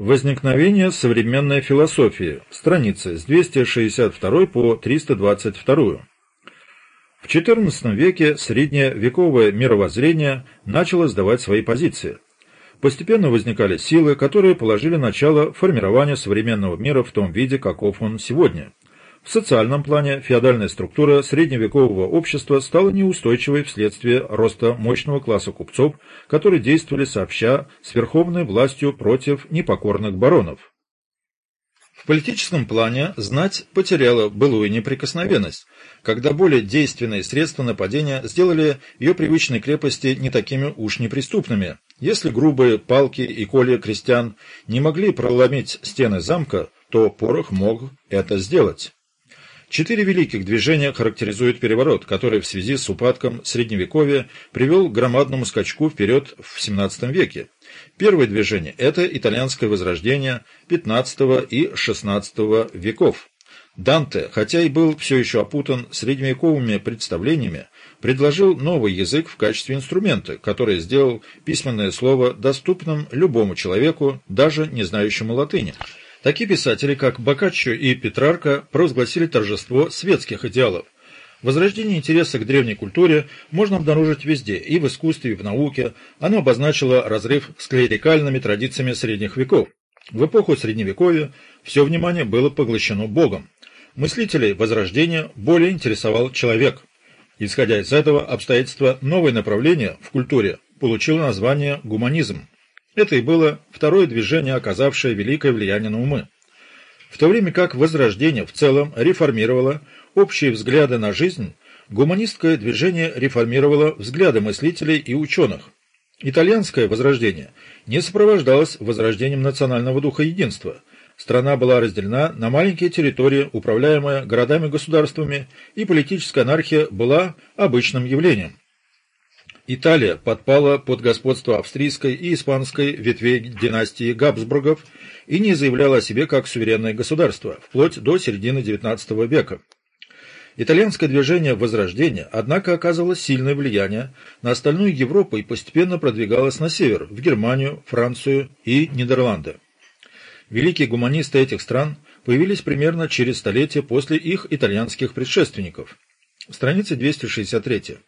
Возникновение современной философии. Страницы с 262 по 322. В XIV веке средневековое мировоззрение начало сдавать свои позиции. Постепенно возникали силы, которые положили начало формированию современного мира в том виде, каков он сегодня. В социальном плане феодальная структура средневекового общества стала неустойчивой вследствие роста мощного класса купцов, которые действовали сообща с верховной властью против непокорных баронов. В политическом плане знать потеряла былую неприкосновенность, когда более действенные средства нападения сделали ее привычные крепости не такими уж неприступными. Если грубые палки и колья крестьян не могли проломить стены замка, то порох мог это сделать. Четыре великих движения характеризуют переворот, который в связи с упадком Средневековья привел к громадному скачку вперед в XVII веке. Первое движение – это итальянское возрождение XV и XVI веков. Данте, хотя и был все еще опутан средневековыми представлениями, предложил новый язык в качестве инструмента, который сделал письменное слово доступным любому человеку, даже не знающему латыни. Такие писатели, как Боккаччо и Петрарка, провозгласили торжество светских идеалов. Возрождение интереса к древней культуре можно обнаружить везде, и в искусстве, и в науке. Оно обозначило разрыв с клерикальными традициями средних веков. В эпоху Средневековья все внимание было поглощено Богом. Мыслителей Возрождения более интересовал человек. Исходя из этого обстоятельства, новое направление в культуре получило название гуманизм. Это и было второе движение, оказавшее великое влияние на умы. В то время как Возрождение в целом реформировало общие взгляды на жизнь, гуманистское движение реформировало взгляды мыслителей и ученых. Итальянское Возрождение не сопровождалось возрождением национального духа единства. Страна была разделена на маленькие территории, управляемые городами-государствами, и политическая анархия была обычным явлением. Италия подпала под господство австрийской и испанской ветвей династии Габсбургов и не заявляла о себе как суверенное государство, вплоть до середины XIX века. Итальянское движение Возрождения, однако, оказывало сильное влияние на остальную Европу и постепенно продвигалось на север, в Германию, Францию и Нидерланды. Великие гуманисты этих стран появились примерно через столетие после их итальянских предшественников. Страница 263.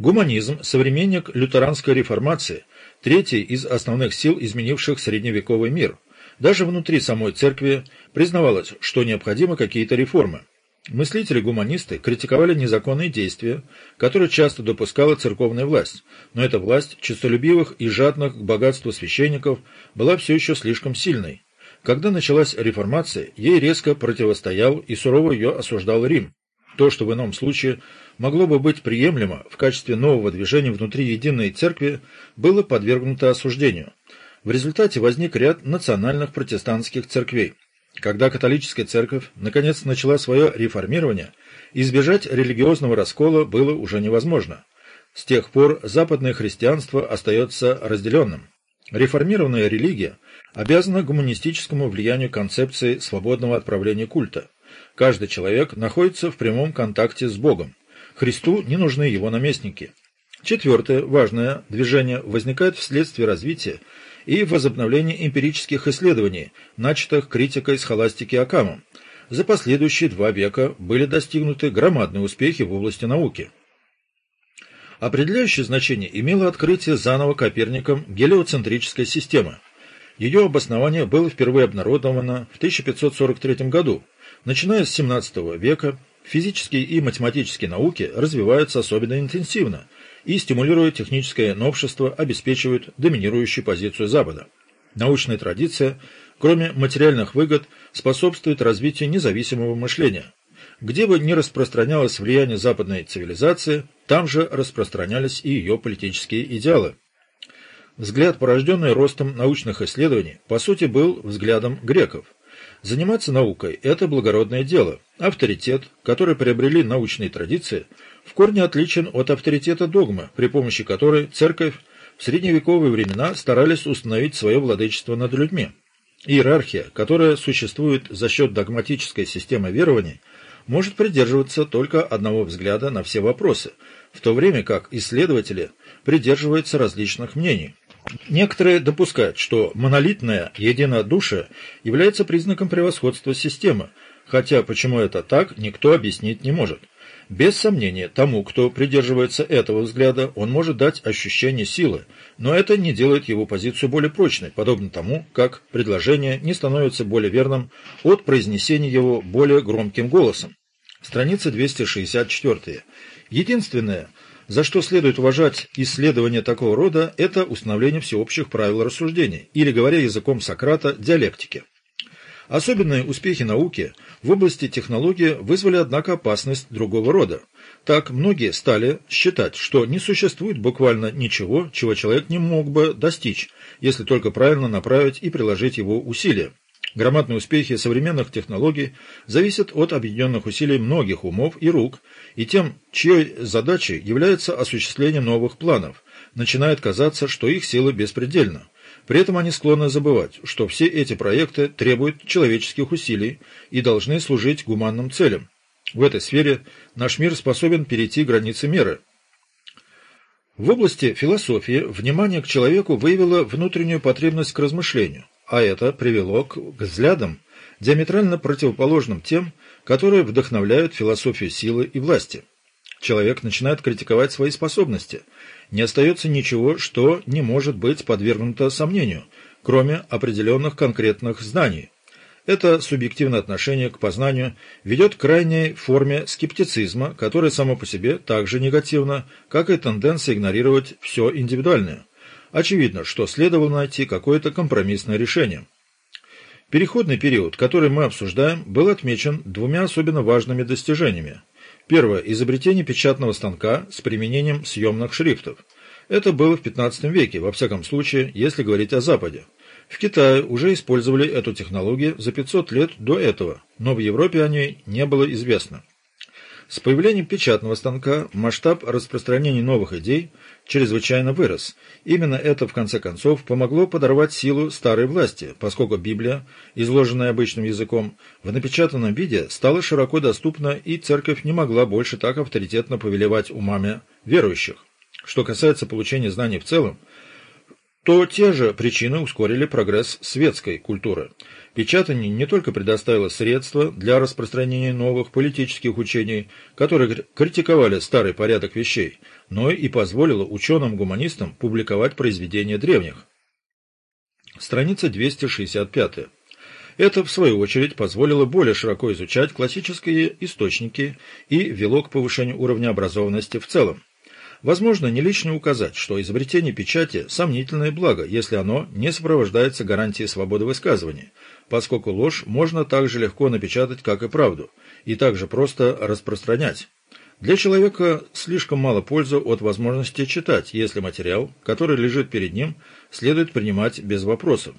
Гуманизм – современник лютеранской реформации, третий из основных сил, изменивших средневековый мир. Даже внутри самой церкви признавалось, что необходимы какие-то реформы. Мыслители-гуманисты критиковали незаконные действия, которые часто допускала церковная власть, но эта власть честолюбивых и жадных к богатству священников была все еще слишком сильной. Когда началась реформация, ей резко противостоял и сурово ее осуждал Рим. То, что в ином случае могло бы быть приемлемо в качестве нового движения внутри единой церкви, было подвергнуто осуждению. В результате возник ряд национальных протестантских церквей. Когда католическая церковь наконец начала свое реформирование, избежать религиозного раскола было уже невозможно. С тех пор западное христианство остается разделенным. Реформированная религия обязана гуманистическому влиянию концепции свободного отправления культа. Каждый человек находится в прямом контакте с Богом. Христу не нужны его наместники. Четвертое, важное движение возникает вследствие развития и возобновления эмпирических исследований, начатых критикой схоластики Акамом. За последующие два века были достигнуты громадные успехи в области науки. Определяющее значение имело открытие заново Коперником гелиоцентрической системы. Ее обоснование было впервые обнародовано в 1543 году. Начиная с XVII века Физические и математические науки развиваются особенно интенсивно и, стимулируя техническое новшество, обеспечивают доминирующую позицию Запада. Научная традиция, кроме материальных выгод, способствует развитию независимого мышления. Где бы ни распространялось влияние западной цивилизации, там же распространялись и ее политические идеалы. Взгляд, порожденный ростом научных исследований, по сути был взглядом греков – Заниматься наукой – это благородное дело. Авторитет, который приобрели научные традиции, в корне отличен от авторитета догмы, при помощи которой церковь в средневековые времена старались установить свое владычество над людьми. Иерархия, которая существует за счет догматической системы верований, может придерживаться только одного взгляда на все вопросы, в то время как исследователи придерживаются различных мнений. Некоторые допускают, что монолитное единодушие является признаком превосходства системы, хотя почему это так, никто объяснить не может. Без сомнения, тому, кто придерживается этого взгляда, он может дать ощущение силы, но это не делает его позицию более прочной, подобно тому, как предложение не становится более верным от произнесения его более громким голосом. Страница 264. Единственное, за что следует уважать исследования такого рода, это установление всеобщих правил рассуждений, или, говоря языком Сократа, диалектики. Особенные успехи науки в области технологии вызвали, однако, опасность другого рода. Так многие стали считать, что не существует буквально ничего, чего человек не мог бы достичь, если только правильно направить и приложить его усилия. Громадные успехи современных технологий зависят от объединенных усилий многих умов и рук, и тем, чьей задачей является осуществление новых планов, начинает казаться, что их сила беспредельна. При этом они склонны забывать, что все эти проекты требуют человеческих усилий и должны служить гуманным целям. В этой сфере наш мир способен перейти границы меры. В области философии внимание к человеку выявило внутреннюю потребность к размышлению а это привело к взглядам, диаметрально противоположным тем, которые вдохновляют философию силы и власти. Человек начинает критиковать свои способности. Не остается ничего, что не может быть подвергнуто сомнению, кроме определенных конкретных знаний. Это субъективное отношение к познанию ведет к крайней форме скептицизма, которая само по себе так же негативна, как и тенденция игнорировать все индивидуальное. Очевидно, что следовало найти какое-то компромиссное решение. Переходный период, который мы обсуждаем, был отмечен двумя особенно важными достижениями. Первое – изобретение печатного станка с применением съемных шрифтов. Это было в XV веке, во всяком случае, если говорить о Западе. В Китае уже использовали эту технологию за 500 лет до этого, но в Европе о ней не было известно. С появлением печатного станка масштаб распространения новых идей чрезвычайно вырос. Именно это, в конце концов, помогло подорвать силу старой власти, поскольку Библия, изложенная обычным языком, в напечатанном виде стала широко доступна, и церковь не могла больше так авторитетно повелевать умами верующих. Что касается получения знаний в целом, то те же причины ускорили прогресс светской культуры. Печатание не только предоставило средства для распространения новых политических учений, которые критиковали старый порядок вещей, но и позволило ученым-гуманистам публиковать произведения древних. Страница 265. Это, в свою очередь, позволило более широко изучать классические источники и вело к повышению уровня образованности в целом. Возможно не лично указать, что изобретение печати – сомнительное благо, если оно не сопровождается гарантией свободы высказывания, поскольку ложь можно так же легко напечатать, как и правду, и также просто распространять. Для человека слишком мало пользы от возможности читать, если материал, который лежит перед ним, следует принимать без вопросов.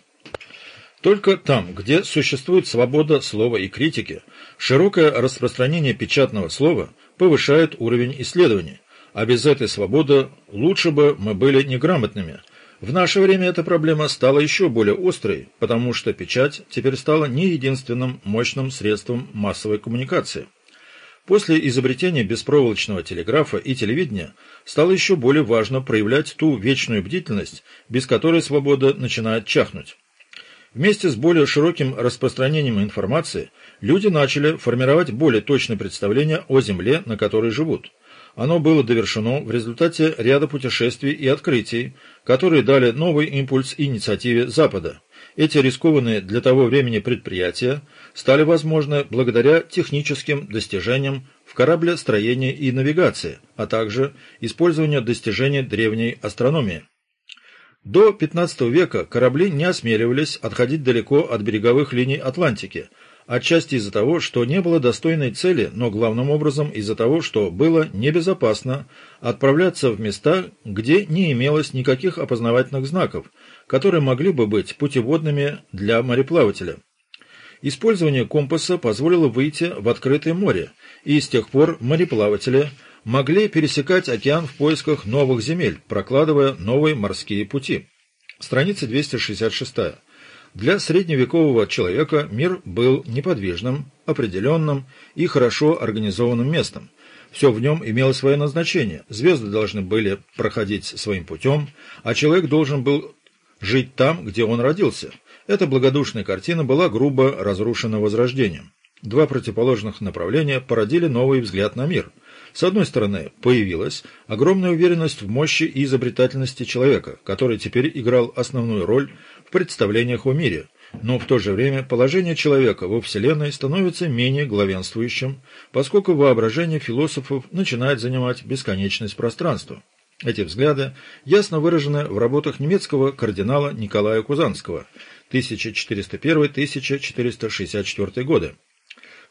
Только там, где существует свобода слова и критики, широкое распространение печатного слова повышает уровень исследований, а без этой свободы лучше бы мы были неграмотными. В наше время эта проблема стала еще более острой, потому что печать теперь стала не единственным мощным средством массовой коммуникации. После изобретения беспроволочного телеграфа и телевидения стало еще более важно проявлять ту вечную бдительность, без которой свобода начинает чахнуть. Вместе с более широким распространением информации люди начали формировать более точное представление о земле, на которой живут. Оно было довершено в результате ряда путешествий и открытий, которые дали новый импульс инициативе Запада. Эти рискованные для того времени предприятия стали возможны благодаря техническим достижениям в кораблестроении и навигации, а также использованию достижений древней астрономии. До XV века корабли не осмеливались отходить далеко от береговых линий Атлантики – отчасти из-за того, что не было достойной цели, но главным образом из-за того, что было небезопасно отправляться в места, где не имелось никаких опознавательных знаков, которые могли бы быть путеводными для мореплавателя. Использование компаса позволило выйти в открытое море, и с тех пор мореплаватели могли пересекать океан в поисках новых земель, прокладывая новые морские пути. Страница 266. Для средневекового человека мир был неподвижным, определенным и хорошо организованным местом. Все в нем имело свое назначение. Звезды должны были проходить своим путем, а человек должен был жить там, где он родился. Эта благодушная картина была грубо разрушена Возрождением. Два противоположных направления породили новый взгляд на мир. С одной стороны, появилась огромная уверенность в мощи и изобретательности человека, который теперь играл основную роль представлениях о мире, но в то же время положение человека во Вселенной становится менее главенствующим, поскольку воображение философов начинает занимать бесконечность пространства. Эти взгляды ясно выражены в работах немецкого кардинала Николая Кузанского 1401-1464 годы.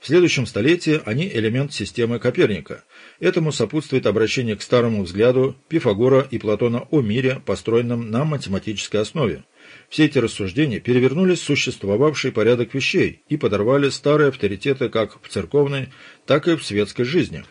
В следующем столетии они элемент системы Коперника. Этому сопутствует обращение к старому взгляду Пифагора и Платона о мире, построенном на математической основе. Все эти рассуждения перевернули существовавший порядок вещей и подорвали старые авторитеты как в церковной, так и в светской жизни.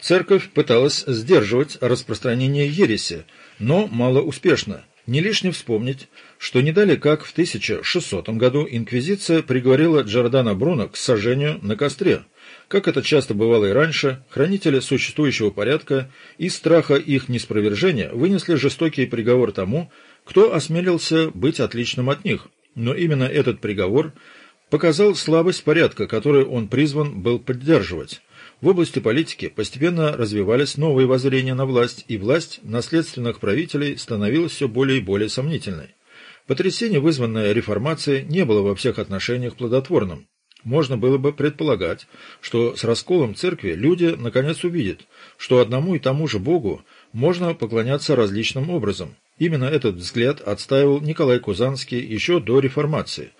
Церковь пыталась сдерживать распространение ереси, но мало успешно. Не лишне вспомнить, что не дали как в 1600 году инквизиция приговорила Джордана Бруно к сожжению на костре. Как это часто бывало и раньше, хранители существующего порядка из страха их неспровержения вынесли жестокий приговор тому, кто осмелился быть отличным от них. Но именно этот приговор показал слабость порядка, который он призван был поддерживать. В области политики постепенно развивались новые воззрения на власть, и власть наследственных правителей становилась все более и более сомнительной. Потрясение, вызванное реформацией, не было во всех отношениях плодотворным. Можно было бы предполагать, что с расколом церкви люди наконец увидят, что одному и тому же Богу можно поклоняться различным образом. Именно этот взгляд отстаивал Николай Кузанский еще до реформации.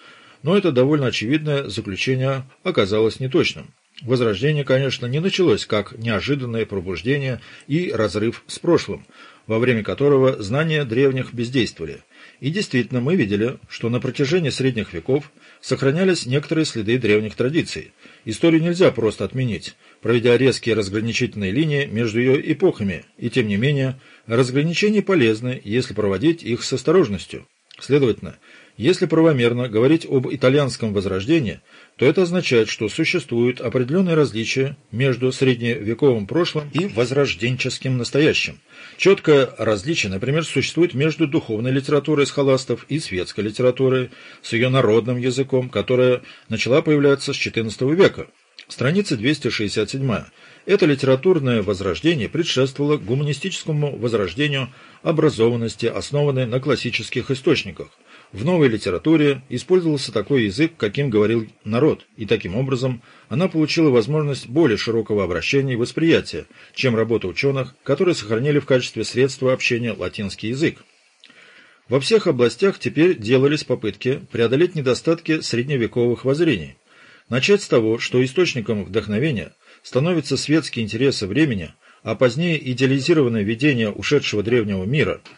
Но это довольно очевидное заключение оказалось неточным. Возрождение, конечно, не началось как неожиданное пробуждение и разрыв с прошлым, во время которого знания древних бездействовали. И действительно, мы видели, что на протяжении средних веков сохранялись некоторые следы древних традиций. Историю нельзя просто отменить, проведя резкие разграничительные линии между ее эпохами, и тем не менее, разграничения полезны, если проводить их с осторожностью. Следовательно, если правомерно говорить об итальянском возрождении, то это означает, что существуют определенные различия между средневековым прошлым и возрожденческим настоящим. Четкое различие, например, существует между духовной литературой схоластов и светской литературой с ее народным языком, которая начала появляться с XIV века. Страница 267. Это литературное возрождение предшествовало гуманистическому возрождению образованности, основанной на классических источниках – в новой литературе использовался такой язык, каким говорил народ, и таким образом она получила возможность более широкого обращения и восприятия, чем работа ученых, которые сохранили в качестве средства общения латинский язык. Во всех областях теперь делались попытки преодолеть недостатки средневековых воззрений. Начать с того, что источником вдохновения становятся светские интересы времени, а позднее идеализированное видение ушедшего древнего мира –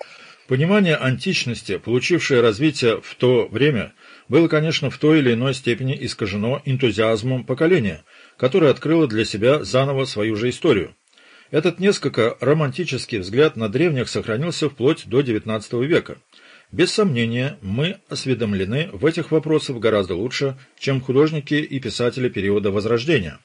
Понимание античности, получившее развитие в то время, было, конечно, в той или иной степени искажено энтузиазмом поколения, которое открыло для себя заново свою же историю. Этот несколько романтический взгляд на древних сохранился вплоть до XIX века. Без сомнения, мы осведомлены в этих вопросах гораздо лучше, чем художники и писатели периода Возрождения.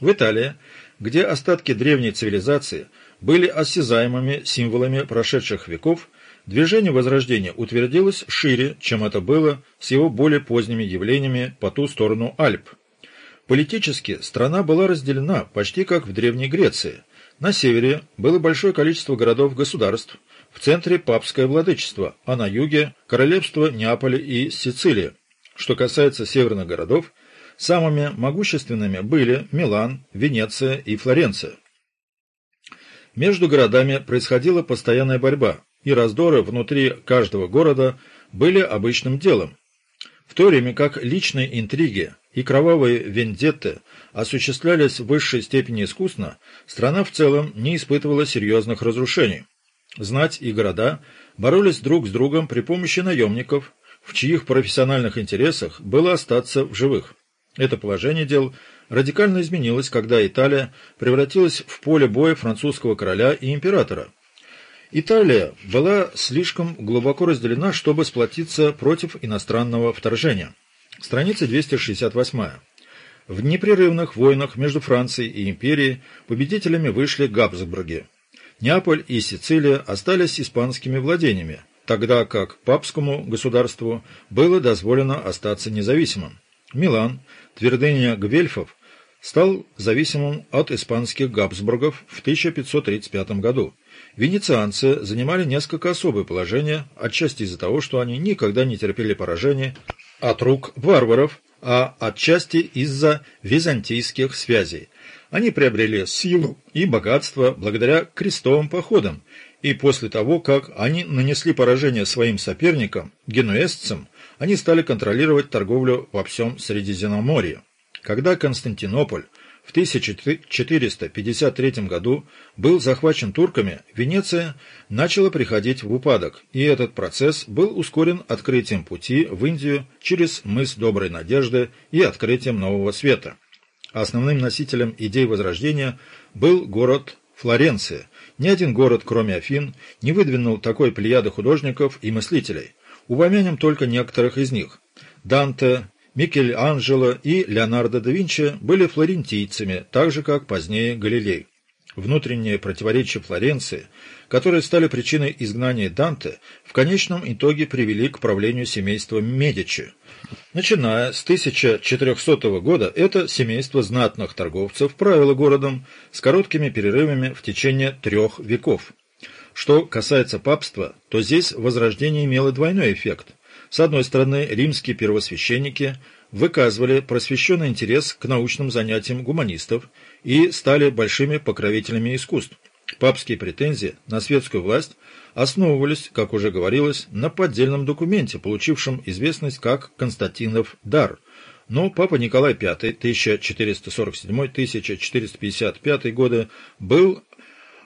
В Италии, где остатки древней цивилизации были осязаемыми символами прошедших веков, Движение Возрождения утвердилось шире, чем это было с его более поздними явлениями по ту сторону Альп. Политически страна была разделена почти как в Древней Греции. На севере было большое количество городов-государств, в центре папское владычество, а на юге – королевство Неаполя и Сицилия. Что касается северных городов, самыми могущественными были Милан, Венеция и Флоренция. Между городами происходила постоянная борьба, и раздоры внутри каждого города были обычным делом, в то время как личные интриги и кровавые вендетты осуществлялись в высшей степени искусно, страна в целом не испытывала серьезных разрушений. Знать и города боролись друг с другом при помощи наемников, в чьих профессиональных интересах было остаться в живых. Это положение дел радикально изменилось, когда Италия превратилась в поле боя французского короля и императора – Италия была слишком глубоко разделена, чтобы сплотиться против иностранного вторжения. Страница 268. В непрерывных войнах между Францией и империей победителями вышли Габсбурги. Неаполь и Сицилия остались испанскими владениями, тогда как папскому государству было дозволено остаться независимым. Милан, твердыня гвельфов, стал зависимым от испанских Габсбургов в 1535 году. Венецианцы занимали несколько особое положение, отчасти из-за того, что они никогда не терпели поражения от рук варваров, а отчасти из-за византийских связей. Они приобрели силу и богатство благодаря крестовым походам, и после того, как они нанесли поражение своим соперникам, генуэзцам, они стали контролировать торговлю во всем Средиземноморье. Когда Константинополь в 1453 году был захвачен турками, Венеция начала приходить в упадок, и этот процесс был ускорен открытием пути в Индию через мыс Доброй Надежды и открытием Нового Света. Основным носителем идей Возрождения был город Флоренция. Ни один город, кроме Афин, не выдвинул такой плеяды художников и мыслителей. Упомянем только некоторых из них. Данте, Микеланджело и Леонардо да Винчи были флорентийцами, так же, как позднее Галилей. Внутренние противоречия Флоренции, которые стали причиной изгнания Данте, в конечном итоге привели к правлению семейства Медичи. Начиная с 1400 года это семейство знатных торговцев правило городом с короткими перерывами в течение трех веков. Что касается папства, то здесь возрождение имело двойной эффект – с одной стороны, римские первосвященники выказывали просвещенный интерес к научным занятиям гуманистов и стали большими покровителями искусств. Папские претензии на светскую власть основывались, как уже говорилось, на поддельном документе, получившем известность как Константинов дар. Но Папа Николай V 1447-1455 годы был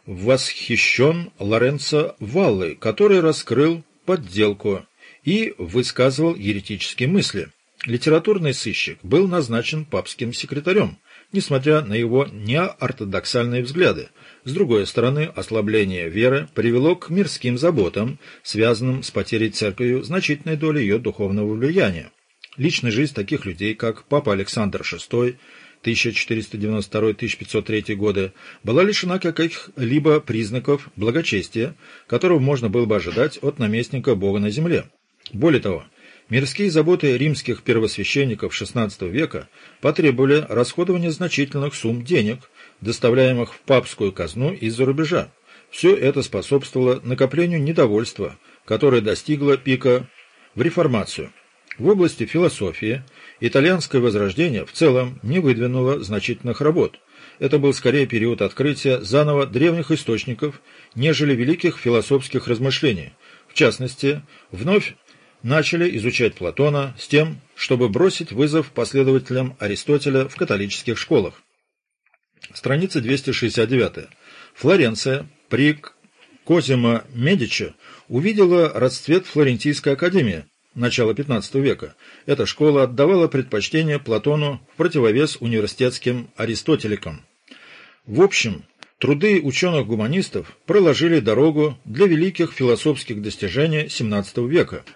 восхищен Лоренцо Валлой, который раскрыл подделку и высказывал еретические мысли. Литературный сыщик был назначен папским секретарем, несмотря на его неортодоксальные взгляды. С другой стороны, ослабление веры привело к мирским заботам, связанным с потерей церковью значительной доли ее духовного влияния. Личная жизнь таких людей, как папа Александр VI, 1492-1503 годы, была лишена каких-либо признаков благочестия, которого можно было бы ожидать от наместника Бога на земле. Более того, мирские заботы римских первосвященников XVI века потребовали расходования значительных сумм денег, доставляемых в папскую казну из-за рубежа. Все это способствовало накоплению недовольства, которое достигло пика в реформацию. В области философии итальянское возрождение в целом не выдвинуло значительных работ. Это был скорее период открытия заново древних источников, нежели великих философских размышлений. В частности, вновь начали изучать Платона с тем, чтобы бросить вызов последователям Аристотеля в католических школах. Страница 269. Флоренция при Козимо Медичи увидела расцвет Флорентийской академии начала XV века. Эта школа отдавала предпочтение Платону в противовес университетским аристотеликам. В общем, труды ученых-гуманистов проложили дорогу для великих философских достижений XVII века –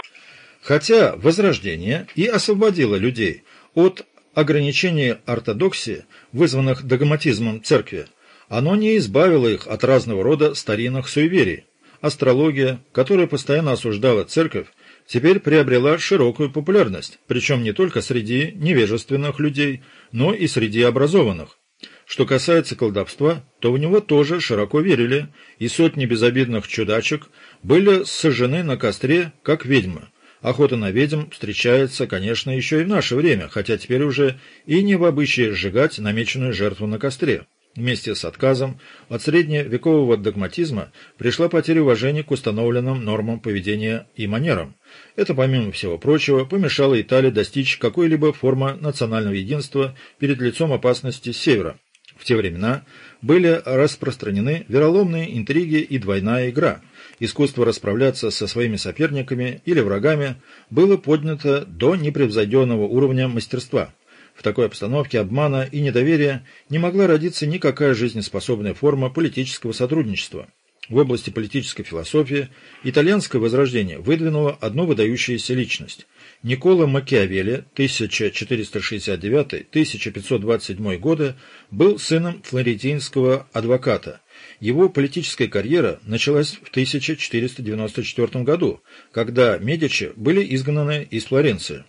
Хотя Возрождение и освободило людей от ограничений ортодоксии, вызванных догматизмом церкви, оно не избавило их от разного рода старинных суеверий. Астрология, которая постоянно осуждала церковь, теперь приобрела широкую популярность, причем не только среди невежественных людей, но и среди образованных. Что касается колдовства, то в него тоже широко верили, и сотни безобидных чудачек были сожжены на костре, как ведьмы. Охота на ведьм встречается, конечно, еще и в наше время, хотя теперь уже и не в обычае сжигать намеченную жертву на костре. Вместе с отказом от средневекового догматизма пришла потеря уважения к установленным нормам поведения и манерам. Это, помимо всего прочего, помешало Италии достичь какой-либо формы национального единства перед лицом опасности севера. В те времена были распространены вероломные интриги и двойная игра – искусство расправляться со своими соперниками или врагами было поднято до непревзойденного уровня мастерства. В такой обстановке обмана и недоверия не могла родиться никакая жизнеспособная форма политического сотрудничества. В области политической философии итальянское возрождение выдвинуло одну выдающуюся личность. Никола Макиавелли 1469-1527 годы был сыном флорентинского адвоката – Его политическая карьера началась в 1494 году, когда Медичи были изгнаны из Флоренции.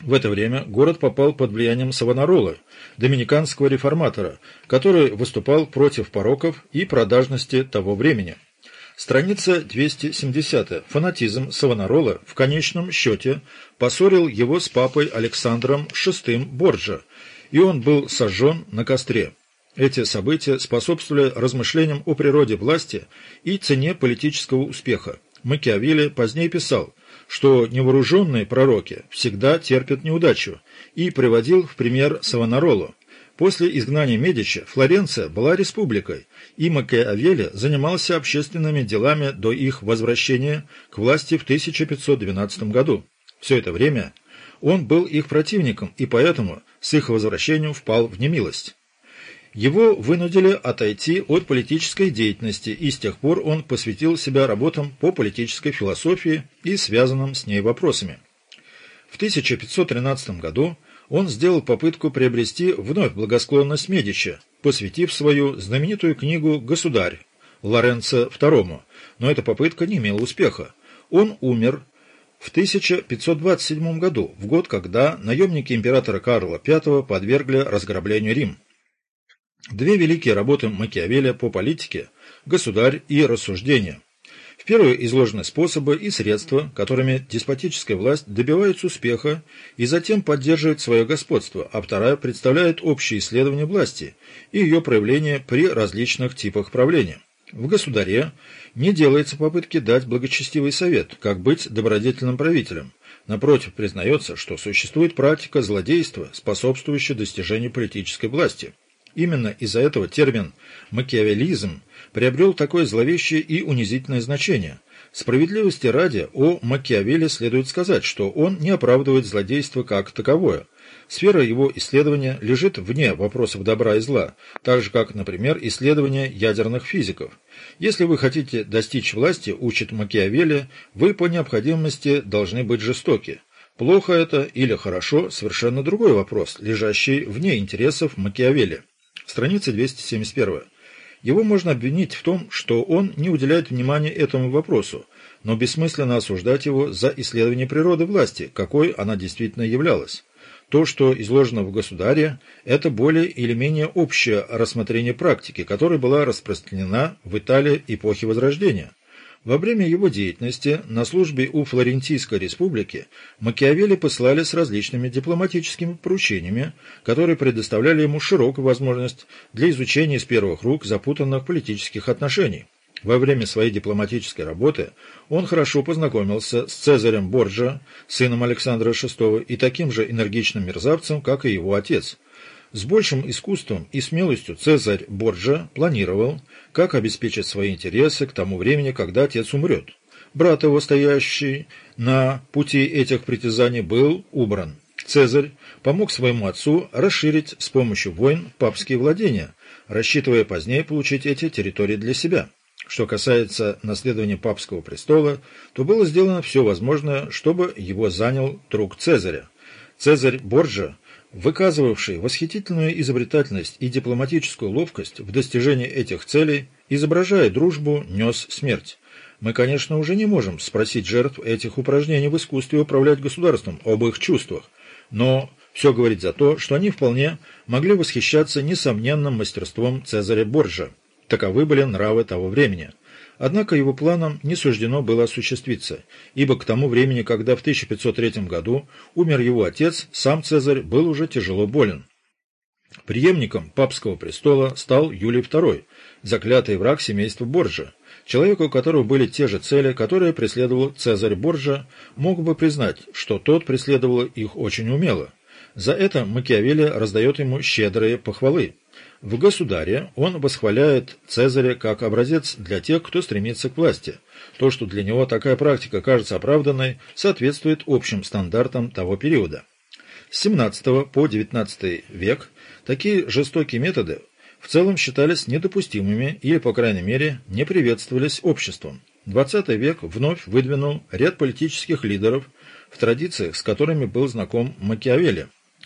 В это время город попал под влиянием Савонарола, доминиканского реформатора, который выступал против пороков и продажности того времени. Страница 270. Фанатизм Савонарола в конечном счете поссорил его с папой Александром VI Борджа, и он был сожжен на костре. Эти события способствовали размышлениям о природе власти и цене политического успеха. Макиавелли позднее писал, что невооруженные пророки всегда терпят неудачу, и приводил в пример Савонаролу. После изгнания Медичи Флоренция была республикой, и Макиавелли занимался общественными делами до их возвращения к власти в 1512 году. Все это время он был их противником и поэтому с их возвращением впал в немилость. Его вынудили отойти от политической деятельности, и с тех пор он посвятил себя работам по политической философии и связанным с ней вопросами. В 1513 году он сделал попытку приобрести вновь благосклонность Медичи, посвятив свою знаменитую книгу «Государь» Лоренцо II, но эта попытка не имела успеха. Он умер в 1527 году, в год, когда наемники императора Карла V подвергли разграблению Рим. Две великие работы Макиавелли по политике «Государь» и «Рассуждение» Первые изложены способы и средства, которыми деспотическая власть добивается успеха и затем поддерживает свое господство, а вторая представляет общее исследование власти и ее проявление при различных типах правления. В «Государе» не делается попытки дать благочестивый совет, как быть добродетельным правителем. Напротив, признается, что существует практика злодейства, способствующая достижению политической власти. Именно из-за этого термин «макиавелизм» приобрел такое зловещее и унизительное значение. Справедливости ради о Макиавелле следует сказать, что он не оправдывает злодейство как таковое. Сфера его исследования лежит вне вопросов добра и зла, так же как, например, исследование ядерных физиков. Если вы хотите достичь власти, учит Макиавелли, вы по необходимости должны быть жестоки. Плохо это или хорошо – совершенно другой вопрос, лежащий вне интересов Макиавелли. Страница 271. Его можно обвинить в том, что он не уделяет внимания этому вопросу, но бессмысленно осуждать его за исследование природы власти, какой она действительно являлась. То, что изложено в «Государе», это более или менее общее рассмотрение практики, которая была распространена в Италии эпохи Возрождения. Во время его деятельности на службе у Флорентийской республики Макиавелли послали с различными дипломатическими поручениями, которые предоставляли ему широкую возможность для изучения из первых рук запутанных политических отношений. Во время своей дипломатической работы он хорошо познакомился с Цезарем Борджа, сыном Александра VI, и таким же энергичным мерзавцем, как и его отец – с большим искусством и смелостью Цезарь Борджа планировал, как обеспечить свои интересы к тому времени, когда отец умрет. Брат его, стоящий на пути этих притязаний, был убран. Цезарь помог своему отцу расширить с помощью войн папские владения, рассчитывая позднее получить эти территории для себя. Что касается наследования папского престола, то было сделано все возможное, чтобы его занял друг Цезаря. Цезарь Борджа выказывавший восхитительную изобретательность и дипломатическую ловкость в достижении этих целей, изображая дружбу, нес смерть. Мы, конечно, уже не можем спросить жертв этих упражнений в искусстве управлять государством об их чувствах, но все говорит за то, что они вполне могли восхищаться несомненным мастерством Цезаря Борджа. Таковы были нравы того времени. Однако его планам не суждено было осуществиться, ибо к тому времени, когда в 1503 году умер его отец, сам Цезарь был уже тяжело болен. Преемником папского престола стал Юлий II, заклятый враг семейства Борджа. Человек, у которого были те же цели, которые преследовал Цезарь Борджа, мог бы признать, что тот преследовал их очень умело. За это Макиавелли раздает ему щедрые похвалы. В «Государе» он восхваляет Цезаря как образец для тех, кто стремится к власти. То, что для него такая практика кажется оправданной, соответствует общим стандартам того периода. С 17 по 19 век такие жестокие методы в целом считались недопустимыми или, по крайней мере, не приветствовались обществом. XX век вновь выдвинул ряд политических лидеров в традициях, с которыми был знаком Макиавелли.